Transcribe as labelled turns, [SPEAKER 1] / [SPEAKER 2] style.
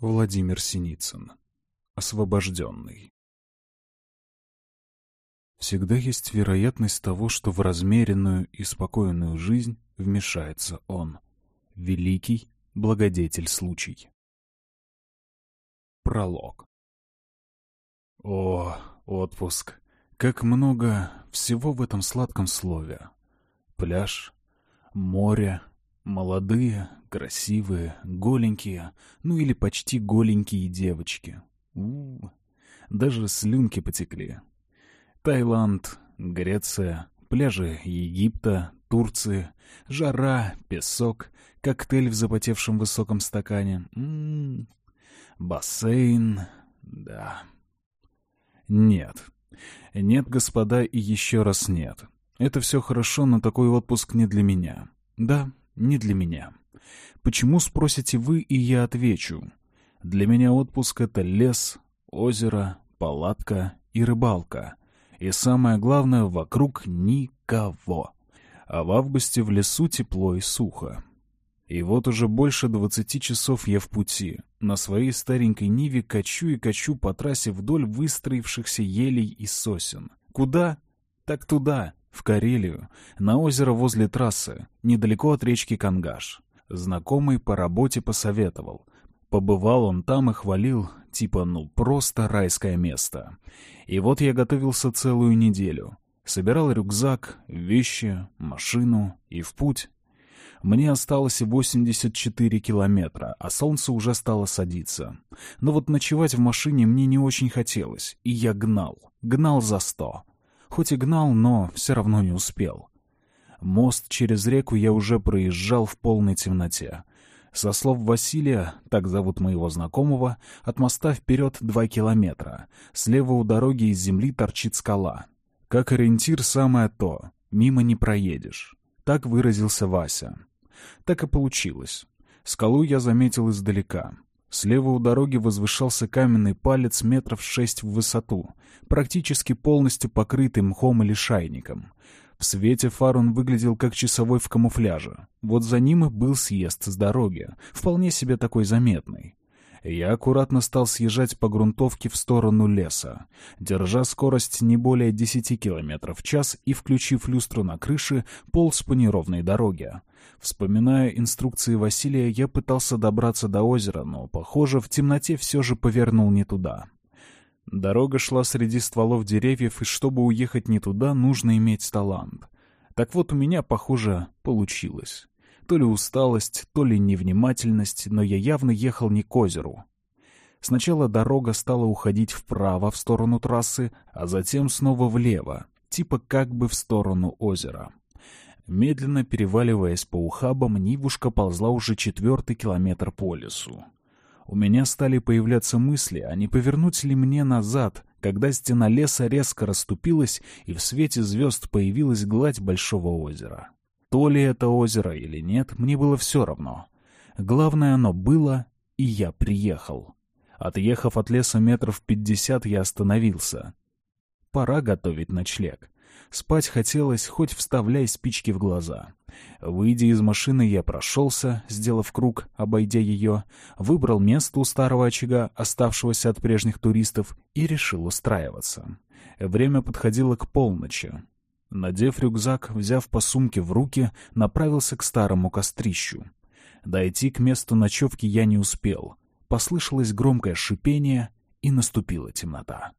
[SPEAKER 1] Владимир Синицын. Освобожденный. Всегда есть вероятность того, что в размеренную и спокойную жизнь вмешается он. Великий благодетель случай. Пролог. О, отпуск! Как много всего в этом сладком слове. Пляж, море, молодые, красивые, голенькие, ну или почти голенькие девочки. У -у -у. Даже слюнки потекли. Таиланд, Греция, пляжи Египта, Турции, жара, песок, коктейль в запотевшем высоком стакане. М -м -м. Бассейн, да. Нет. Нет, господа, и еще раз нет. Это все хорошо, но такой отпуск не для меня. Да, не для меня. Почему, спросите вы, и я отвечу. Для меня отпуск — это лес, озеро, палатка и рыбалка. И самое главное, вокруг никого. А в августе в лесу тепло и сухо. И вот уже больше двадцати часов я в пути. На своей старенькой Ниве качу и качу по трассе вдоль выстроившихся елей и сосен. Куда? Так туда, в Карелию, на озеро возле трассы, недалеко от речки Кангаш. Знакомый по работе посоветовал. Побывал он там и хвалил, типа, ну, просто райское место. И вот я готовился целую неделю. Собирал рюкзак, вещи, машину и в путь. Мне осталось 84 километра, а солнце уже стало садиться. Но вот ночевать в машине мне не очень хотелось, и я гнал. Гнал за сто. Хоть и гнал, но все равно не успел. Мост через реку я уже проезжал в полной темноте. Со слов Василия, так зовут моего знакомого, от моста вперед два километра. Слева у дороги из земли торчит скала. Как ориентир самое то. Мимо не проедешь. Так выразился Вася. Так и получилось. Скалу я заметил издалека. Слева у дороги возвышался каменный палец метров шесть в высоту, практически полностью покрытый мхом или шайником. В свете фар он выглядел как часовой в камуфляже. Вот за ним и был съезд с дороги, вполне себе такой заметный. Я аккуратно стал съезжать по грунтовке в сторону леса, держа скорость не более 10 км в час и, включив люстру на крыше, полз по неровной дороге. Вспоминая инструкции Василия, я пытался добраться до озера, но, похоже, в темноте все же повернул не туда. Дорога шла среди стволов деревьев, и чтобы уехать не туда, нужно иметь талант. Так вот, у меня, похоже, получилось. То ли усталость, то ли невнимательность, но я явно ехал не к озеру. Сначала дорога стала уходить вправо в сторону трассы, а затем снова влево, типа как бы в сторону озера. Медленно переваливаясь по ухабам, Нивушка ползла уже четвертый километр по лесу. У меня стали появляться мысли, а не повернуть ли мне назад, когда стена леса резко расступилась, и в свете звезд появилась гладь большого озера. То ли это озеро или нет, мне было все равно. Главное, оно было, и я приехал. Отъехав от леса метров пятьдесят, я остановился. Пора готовить ночлег. Спать хотелось, хоть вставляй спички в глаза. Выйдя из машины, я прошелся, сделав круг, обойдя ее, выбрал место у старого очага, оставшегося от прежних туристов, и решил устраиваться. Время подходило к полночи. Надев рюкзак, взяв по сумке в руки, направился к старому кострищу. Дойти к месту ночевки я не успел. Послышалось громкое шипение, и наступила темнота.